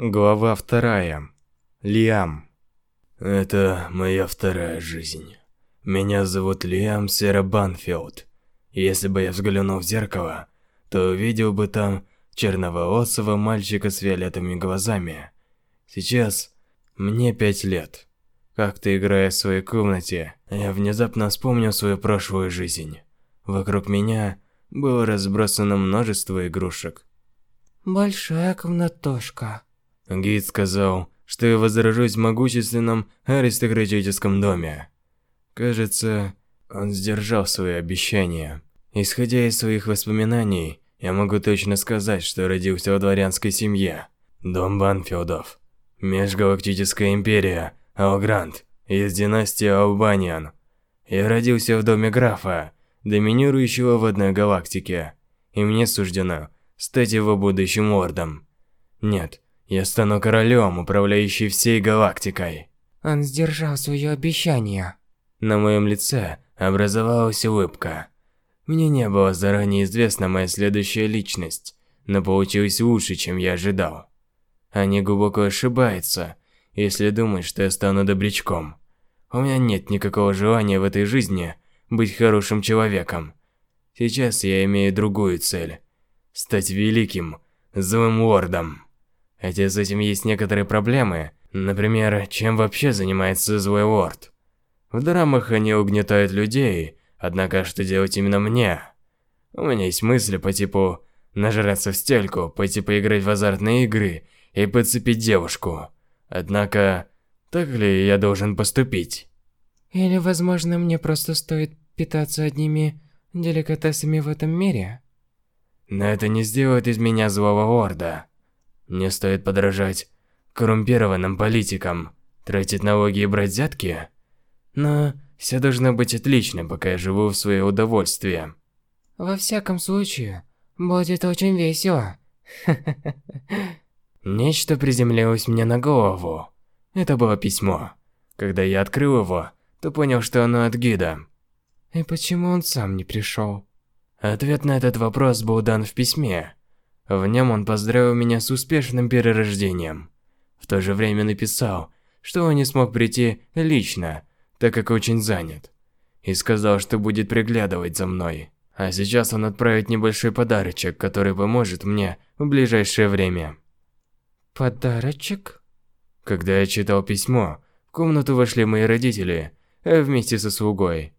Глава вторая. Лиам. Это моя вторая жизнь. Меня зовут Лиам Сера Банфилд. Если бы я взглянул в зеркало, то увидел бы там черноволосого мальчика с фиолетовыми глазами. Сейчас мне пять лет. Как-то играя в своей комнате, я внезапно вспомнил свою прошлую жизнь. Вокруг меня было разбросано множество игрушек. Большая комнатушка. Гид сказал, что я возражусь в могущественном аристократическом доме. Кажется, он сдержал свои обещания. Исходя из своих воспоминаний, я могу точно сказать, что родился в дворянской семье. Дом Банфилдов. Межгалактическая империя, Алгрант, из династии Албаниан. Я родился в доме графа, доминирующего в одной галактике. И мне суждено стать его будущим лордом. Нет, я стану королем, управляющим всей галактикой. Он сдержал свое обещание. На моем лице образовалась улыбка. Мне не было заранее известна моя следующая личность, но получилось лучше, чем я ожидал. Они глубоко ошибаются, если думают, что я стану добрячком. У меня нет никакого желания в этой жизни быть хорошим человеком. Сейчас я имею другую цель – стать великим, злым лордом. Хотя с этим есть некоторые проблемы. Например, чем вообще занимается злой лорд? В драмах они угнетают людей, однако что делать именно мне? У меня есть мысли по типу нажраться в стельку, пойти поиграть в азартные игры и подцепить девушку. Однако, так ли я должен поступить? Или, возможно, мне просто стоит питаться одними деликатесами в этом мире? Но это не сделает из меня злого лорда. Мне стоит подражать коррумпированным политикам, тратить налоги и брать взятки. Но все должно быть отлично, пока я живу в свое удовольствие. Во всяком случае, будет очень весело. Нечто приземлилось мне на голову. Это было письмо. Когда я открыл его, то понял, что оно от гида. И почему он сам не пришел? Ответ на этот вопрос был дан в письме. В нем он поздравил меня с успешным перерождением. В то же время написал, что он не смог прийти лично, так как очень занят. И сказал, что будет приглядывать за мной. А сейчас он отправит небольшой подарочек, который поможет мне в ближайшее время. Подарочек? Когда я читал письмо, в комнату вошли мои родители, а вместе со слугой.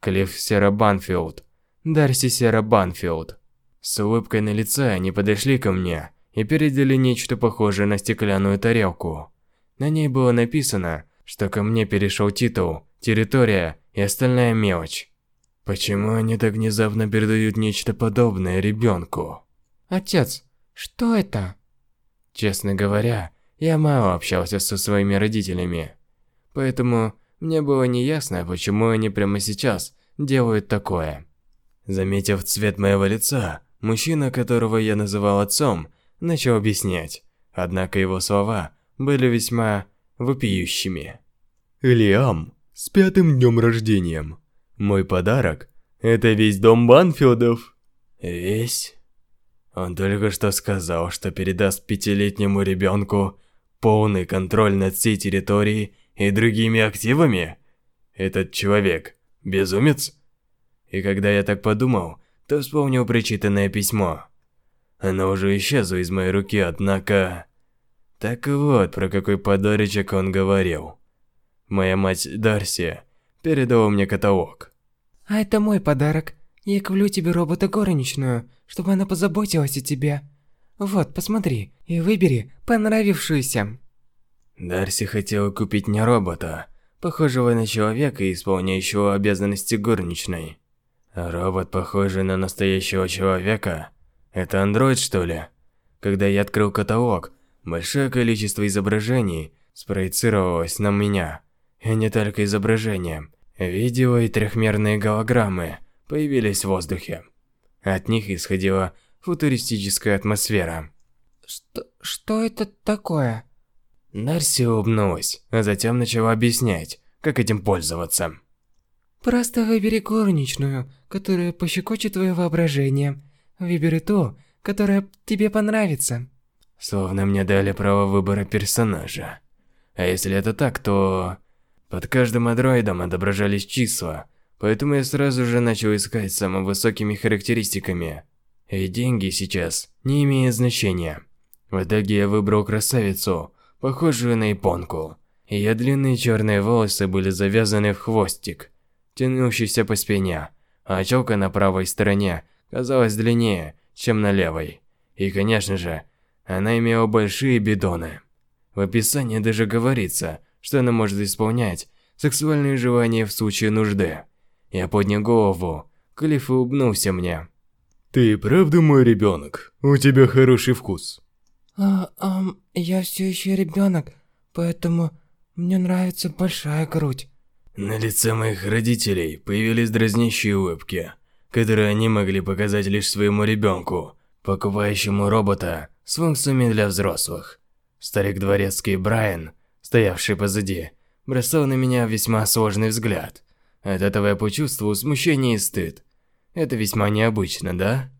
Клифф Сера Банфилд, Дарси Сера Банфилд. С улыбкой на лице они подошли ко мне и передали нечто похожее на стеклянную тарелку. На ней было написано, что ко мне перешел титул, территория и остальная мелочь. Почему они так внезапно передают нечто подобное ребенку? Отец, что это? Честно говоря, я мало общался со своими родителями. Поэтому мне было неясно, почему они прямо сейчас делают такое. Заметив цвет моего лица, Мужчина, которого я называл отцом, начал объяснять, однако его слова были весьма вопиющими. «Лиам, с пятым днем рождением. Мой подарок – это весь дом Банфилдов». «Весь?» Он только что сказал, что передаст пятилетнему ребенку полный контроль над всей территорией и другими активами? Этот человек – безумец? И когда я так подумал, то вспомнил прочитанное письмо. Оно уже исчезло из моей руки, однако... Так вот, про какой подарочек он говорил. Моя мать Дарси передала мне каталог. А это мой подарок. Я куплю тебе робота горничную, чтобы она позаботилась о тебе. Вот, посмотри и выбери понравившуюся. Дарси хотела купить мне робота, похожего на человека, исполняющего обязанности горничной. Робот, похожий на настоящего человека? Это андроид, что ли? Когда я открыл каталог, большое количество изображений спроецировалось на меня. И не только изображения. Видео и трехмерные голограммы появились в воздухе. От них исходила футуристическая атмосфера. Что, что это такое? Нарси улыбнулась, а затем начала объяснять, как этим пользоваться. Просто выбери горничную, которая пощекочет твое воображение. Выбери ту, которая тебе понравится. Словно мне дали право выбора персонажа. А если это так, то... Под каждым андроидом отображались числа, поэтому я сразу же начал искать самыми высокими характеристиками. И деньги сейчас не имеют значения. В итоге я выбрал красавицу, похожую на японку. Ее длинные черные волосы были завязаны в хвостик, тянущийся по спине, а челка на правой стороне казалась длиннее, чем на левой. И, конечно же, она имела большие бидоны. В описании даже говорится, что она может исполнять сексуальные желания в случае нужды. Я поднял голову, Клифф улыбнулся мне. Ты правда мой ребенок? У тебя хороший вкус. А, ам, я все еще ребенок, поэтому мне нравится большая грудь. На лице моих родителей появились дразнящие улыбки, которые они могли показать лишь своему ребенку, покупающему робота с функциями для взрослых. Старик дворецкий Брайан, стоявший позади, бросал на меня весьма сложный взгляд. От этого я почувствовал смущение и стыд. Это весьма необычно, да?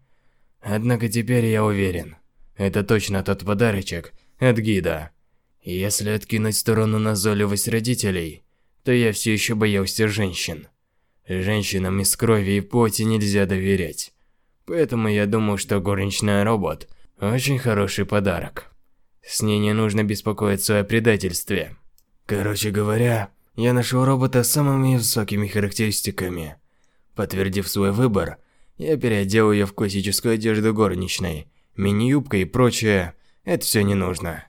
Однако теперь я уверен, это точно тот подарочек от гида. Если откинуть сторону назойливость родителей, то я все еще боялся женщин. Женщинам из крови и плоти нельзя доверять. Поэтому я думал, что горничная робот – очень хороший подарок. С ней не нужно беспокоиться о предательстве. Короче говоря, я нашел робота с самыми высокими характеристиками. Подтвердив свой выбор, я переодел ее в классическую одежду горничной, мини-юбка и прочее. Это все не нужно.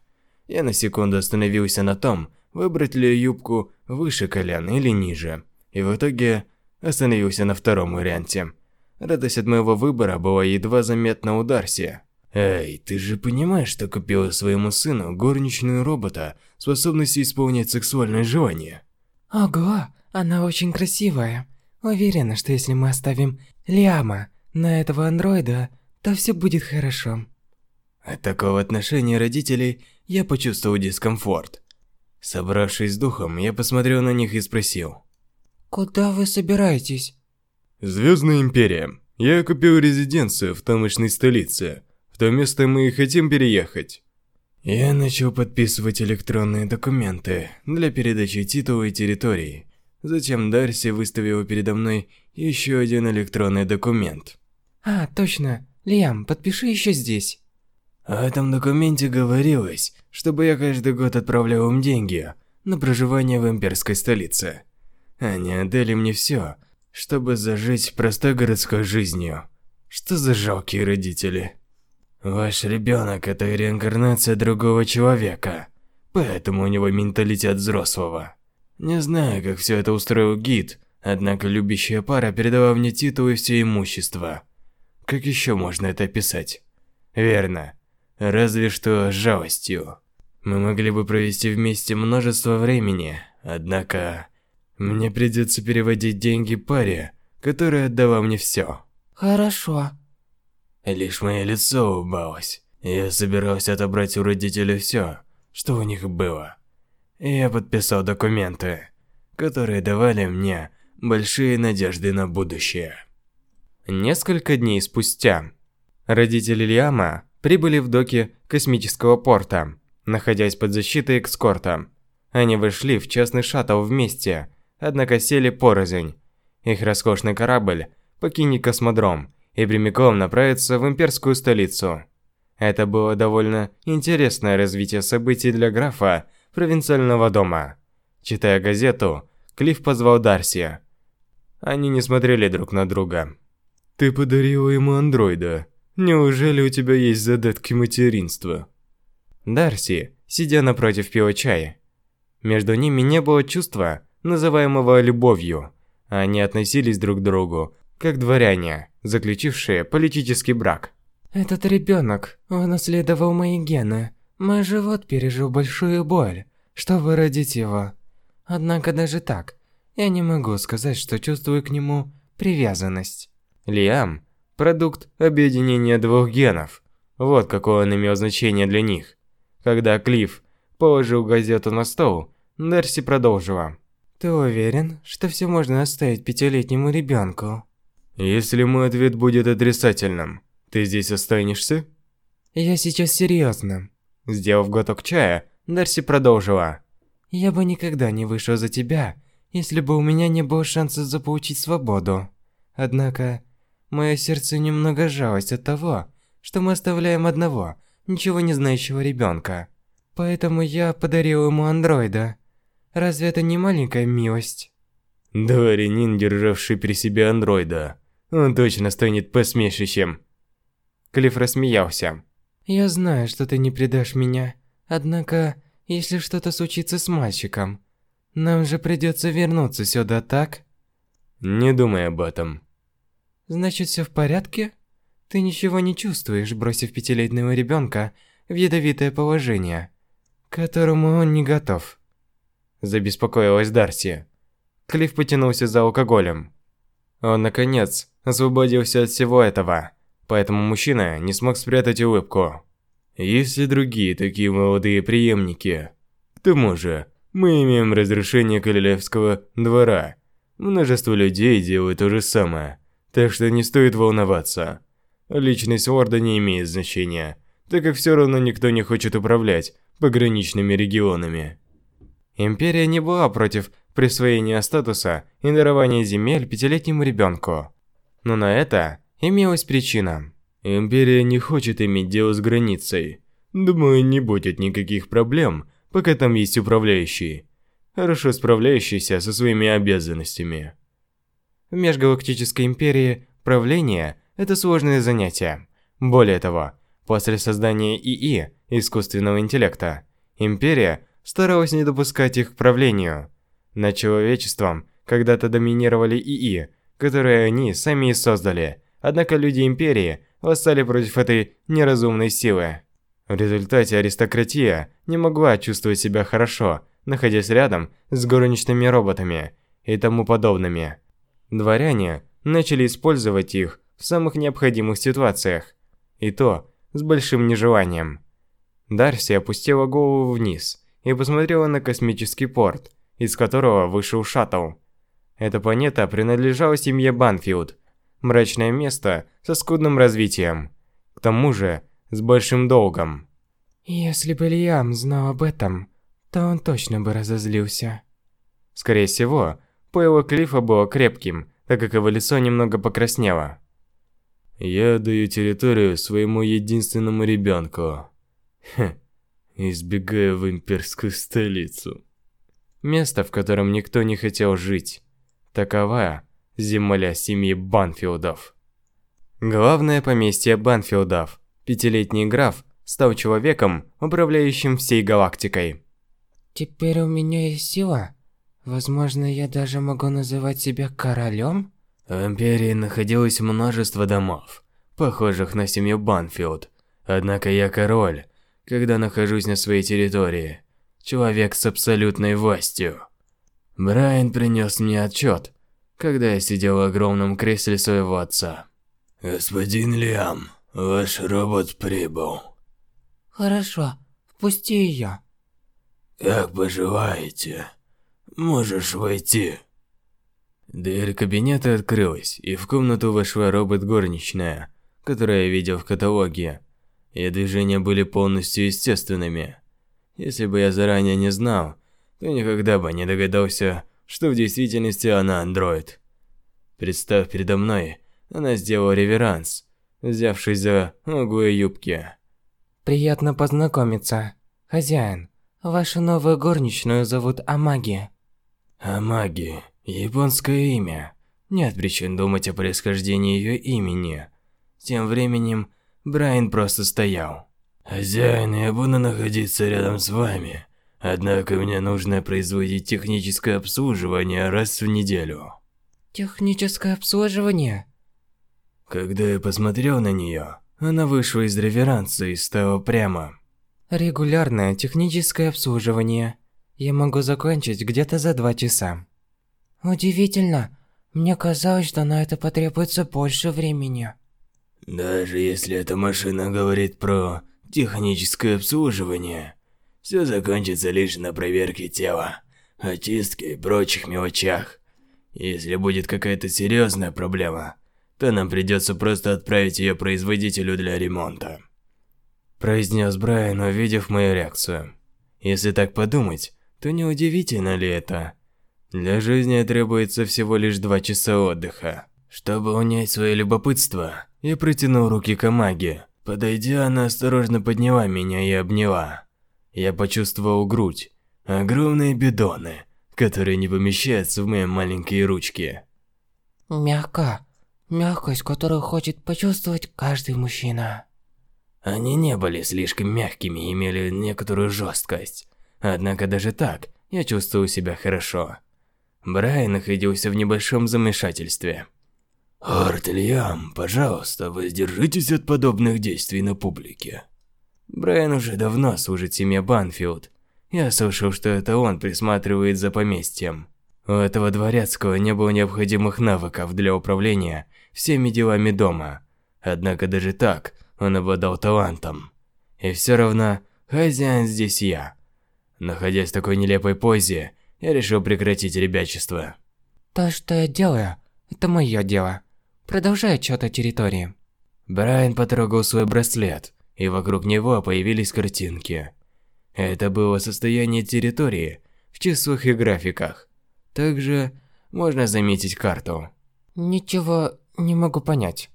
Я на секунду остановился на том, выбрать ли юбку выше колен или ниже. И в итоге остановился на втором варианте. Радость от моего выбора была едва заметна у Дарси. «Эй, ты же понимаешь, что купила своему сыну горничную робота, способностью исполнять сексуальное желание?» Ого, она очень красивая. Уверена, что если мы оставим Лиама на этого андроида, то все будет хорошо. От такого отношения родителей я почувствовал дискомфорт. Собравшись с духом, я посмотрел на них и спросил. «Куда вы собираетесь?» Звездная империя. Я купил резиденцию в тамошной столице. В то место мы и хотим переехать. Я начал подписывать электронные документы для передачи титула и территории. Затем Дарси выставила передо мной еще один электронный документ. А, точно. Лиам, подпиши еще здесь. В этом документе говорилось, чтобы я каждый год отправлял им деньги на проживание в имперской столице. Они отдали мне все, чтобы зажить простой городской жизнью. Что за жалкие родители. Ваш ребенок – это реинкарнация другого человека, поэтому у него менталитет взрослого. Не знаю, как все это устроил гид, однако любящая пара передала мне титул и все имущество. Как еще можно это описать? Верно. Разве что жалостью. Мы могли бы провести вместе множество времени, однако... Мне придется переводить деньги паре, которая отдала мне все. Хорошо. Лишь мое лицо улыбалось. Я собирался отобрать у родителей все, что у них было. Я подписал документы, которые давали мне большие надежды на будущее. Несколько дней спустя родители Лиама прибыли в доки космического порта, находясь под защитой экскорта. Они вышли в частный шаттл вместе, однако сели порознь. Их роскошный корабль покинет космодром и прямиком направится в имперскую столицу. Это было довольно интересное развитие событий для графа провинциального дома. Читая газету, Клифф позвал Дарси. Они не смотрели друг на друга. «Ты подарила ему андроида. Неужели у тебя есть задатки материнства?» Дарси, сидя напротив, пила чай. Между ними не было чувства, называемого любовью. Они относились друг к другу, как дворяне, заключившие политический брак. Этот ребенок унаследовал мои гены. Мой живот пережил большую боль, чтобы родить его. Однако даже так, я не могу сказать, что чувствую к нему привязанность. Лиам – продукт объединения двух генов. Вот какое он имел значение для них. Когда Клифф положил газету на стол, Дарси продолжила. Ты уверен, что все можно оставить пятилетнему ребенку? Если мой ответ будет отрицательным, ты здесь останешься? Я сейчас серьезно. Сделав глоток чая, Дарси продолжила. «Я бы никогда не вышел за тебя, если бы у меня не было шанса заполучить свободу. Однако, мое сердце немного жалость от того, что мы оставляем одного, ничего не знающего ребенка. Поэтому я подарил ему андроида. Разве это не маленькая милость? Дворянин, державший при себе андроида. Он точно станет посмешищем. Клифф рассмеялся. Я знаю, что ты не предашь меня. Однако, если что-то случится с мальчиком, нам же придется вернуться сюда, так? Не думай об этом. Значит, все в порядке? Ты ничего не чувствуешь, бросив пятилетнего ребенка в ядовитое положение, к которому он не готов. Забеспокоилась Дарси. Клифф потянулся за алкоголем. Он, наконец, освободился от всего этого, поэтому мужчина не смог спрятать улыбку. Есть ли другие такие молодые преемники? К тому же, мы имеем разрешение королевского двора. Множество людей делают то же самое, так что не стоит волноваться. Личность лорда не имеет значения, так как все равно никто не хочет управлять пограничными регионами. Империя не была против присвоения статуса и дарования земель пятилетнему ребенку. Но на это имелась причина. Империя не хочет иметь дело с границей. Думаю, не будет никаких проблем, пока там есть управляющий, хорошо справляющийся со своими обязанностями. В Межгалактической Империи правление – это сложное занятие. Более того, после создания ИИ, искусственного интеллекта, Империя старалась не допускать их к правлению. Над человечеством когда-то доминировали ИИ, которые они сами и создали, однако люди Империи восстали против этой неразумной силы. В результате аристократия не могла чувствовать себя хорошо, находясь рядом с горничными роботами и тому подобными. Дворяне начали использовать их в самых необходимых ситуациях, и то с большим нежеланием. Дарси опустила голову вниз и посмотрела на космический порт, из которого вышел шаттл. Эта планета принадлежала семье Банфилд, мрачное место со скудным развитием. К тому же, с большим долгом. Если бы Лиам знал об этом, то он точно бы разозлился. Скорее всего, пойло Клиффа было крепким, так как его лицо немного покраснело. Я даю территорию своему единственному ребенку. Хм, избегая в имперскую столицу. Место, в котором никто не хотел жить. Такова земля семьи Банфилдов. Главное поместье Банфилдов. Пятилетний граф стал человеком, управляющим всей галактикой. Теперь у меня есть сила. Возможно, я даже могу называть себя королем? В Империи находилось множество домов, похожих на семью Банфилд. Однако я король, когда нахожусь на своей территории. Человек с абсолютной властью. Брайан принес мне отчет, когда я сидел в огромном кресле своего отца. Господин Лиам, ваш робот прибыл. Хорошо, впусти ее. Как поживаете? Можешь войти. Дверь кабинета открылась, и в комнату вошла робот-горничная, которую я видел в каталоге. Ее движения были полностью естественными. Если бы я заранее не знал, то никогда бы не догадался, что в действительности она андроид. Представ передо мной, она сделала реверанс, взявшись за углы юбки. Приятно познакомиться, хозяин. Вашу новую горничную зовут Амаги. Амаги. Японское имя. Нет причин думать о происхождении ее имени. Тем временем, Брайан просто стоял. «Хозяин, я буду находиться рядом с вами. Однако мне нужно производить техническое обслуживание раз в неделю». Техническое обслуживание? Когда я посмотрел на нее, она вышла из реверанса и стала прямо. Регулярное техническое обслуживание. Я могу закончить где-то за два часа. Удивительно. Мне казалось, что на это потребуется больше времени. Даже если эта машина говорит про техническое обслуживание, все закончится лишь на проверке тела, очистке и прочих мелочах. Если будет какая-то серьезная проблема, то нам придется просто отправить ее производителю для ремонта. произнес Брайан, увидев мою реакцию. Если так подумать, то неудивительно ли это? Для жизни требуется всего лишь два часа отдыха. Чтобы унять свое любопытство, я протянул руки к Амаге. Подойдя, она осторожно подняла меня и обняла. Я почувствовал грудь, огромные бидоны, которые не помещаются в мои маленькие ручки. Мягко. Мягкость, которую хочет почувствовать каждый мужчина. Они не были слишком мягкими и имели некоторую жесткость. Однако даже так, я чувствовал себя хорошо. Брайан находился в небольшом замешательстве. «Артельям, пожалуйста, воздержитесь от подобных действий на публике». Брайан уже давно служит семье Банфилд. Я слышал, что это он присматривает за поместьем. У этого дворецкого не было необходимых навыков для управления всеми делами дома. Однако даже так, он обладал талантом. И все равно, хозяин здесь я. Находясь в такой нелепой позе, я решил прекратить ребячество. То, что я делаю, это мое дело. Продолжай отчет о территории. Брайан потрогал свой браслет, и вокруг него появились картинки. Это было состояние территории в числах и графиках. Также можно заметить карту. Ничего не могу понять.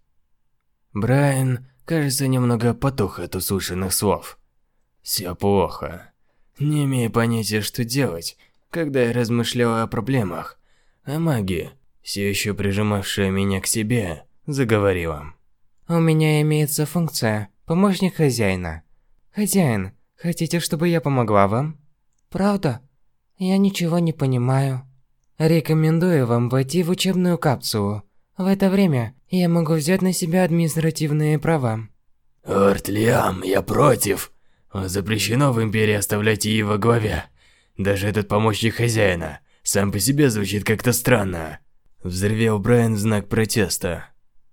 Брайан, кажется, немного потух от услышанных слов. Все плохо. Не имея понятия, что делать, когда я размышлял о проблемах, а магия, все еще прижимавшая меня к себе, заговорила. У меня имеется функция помощник хозяина. Хозяин, хотите, чтобы я помогла вам? Правда? Я ничего не понимаю. Рекомендую вам войти в учебную капсулу. В это время я могу взять на себя административные права. Ортлиам, я против. Запрещено в Империи оставлять ей во главе. Даже этот помощник хозяина сам по себе звучит как-то странно. Взревел Брайан в знак протеста.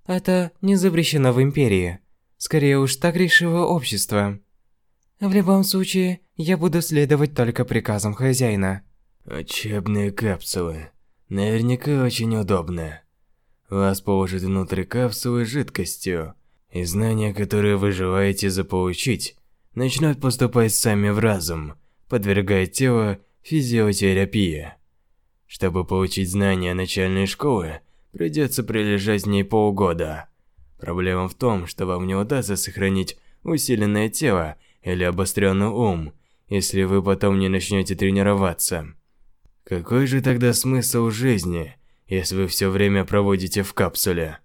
Это не запрещено в Империи. Скорее уж так решило общество. В любом случае, я буду следовать только приказам хозяина. Учебные капсулы. Наверняка очень удобно. Вас положат внутрь капсулы жидкостью, и знания, которые вы желаете заполучить, начнут поступать сами в разум, подвергая тело физиотерапии. Чтобы получить знания начальной школы, придется пролежать в ней полгода. Проблема в том, что вам не удастся сохранить усиленное тело или обостренный ум, если вы потом не начнете тренироваться. Какой же тогда смысл жизни, если вы все время проводите в капсуле?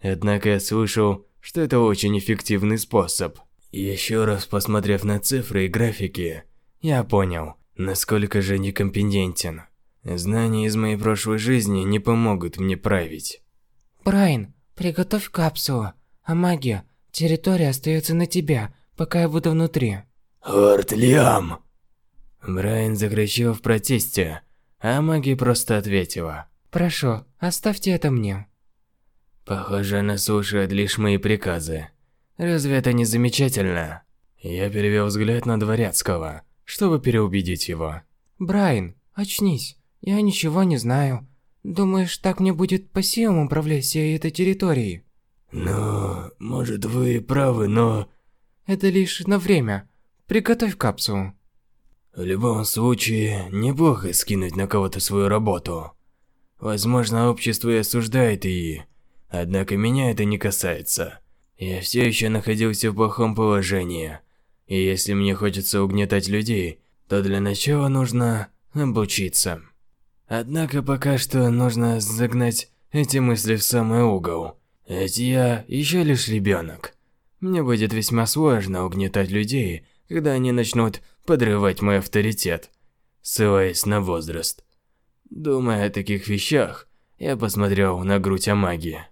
Однако я слышал, что это очень эффективный способ. Еще раз посмотрев на цифры и графики, я понял, насколько же некомпетентен. Знания из моей прошлой жизни не помогут мне править. Брайан, приготовь капсулу. А магия, территория остается на тебя, пока я буду внутри. Ортлиам! Брайан закричал в протесте, а магия просто ответила. Прошу, оставьте это мне. Похоже, она слушает лишь мои приказы. Разве это не замечательно? Я перевел взгляд на Дворецкого, чтобы переубедить его. Брайан, очнись. Я ничего не знаю. Думаешь, так мне будет по силам управлять всей этой территорией? Ну, может вы и правы, но... Это лишь на время. Приготовь капсулу. В любом случае, неплохо скинуть на кого-то свою работу. Возможно, общество и осуждает ее, однако меня это не касается. Я все еще находился в плохом положении. И если мне хочется угнетать людей, то для начала нужно обучиться. Однако пока что нужно загнать эти мысли в самый угол. Ведь я еще лишь ребенок. Мне будет весьма сложно угнетать людей, когда они начнут подрывать мой авторитет, ссылаясь на возраст. Думая о таких вещах, я посмотрел на грудь Амаги.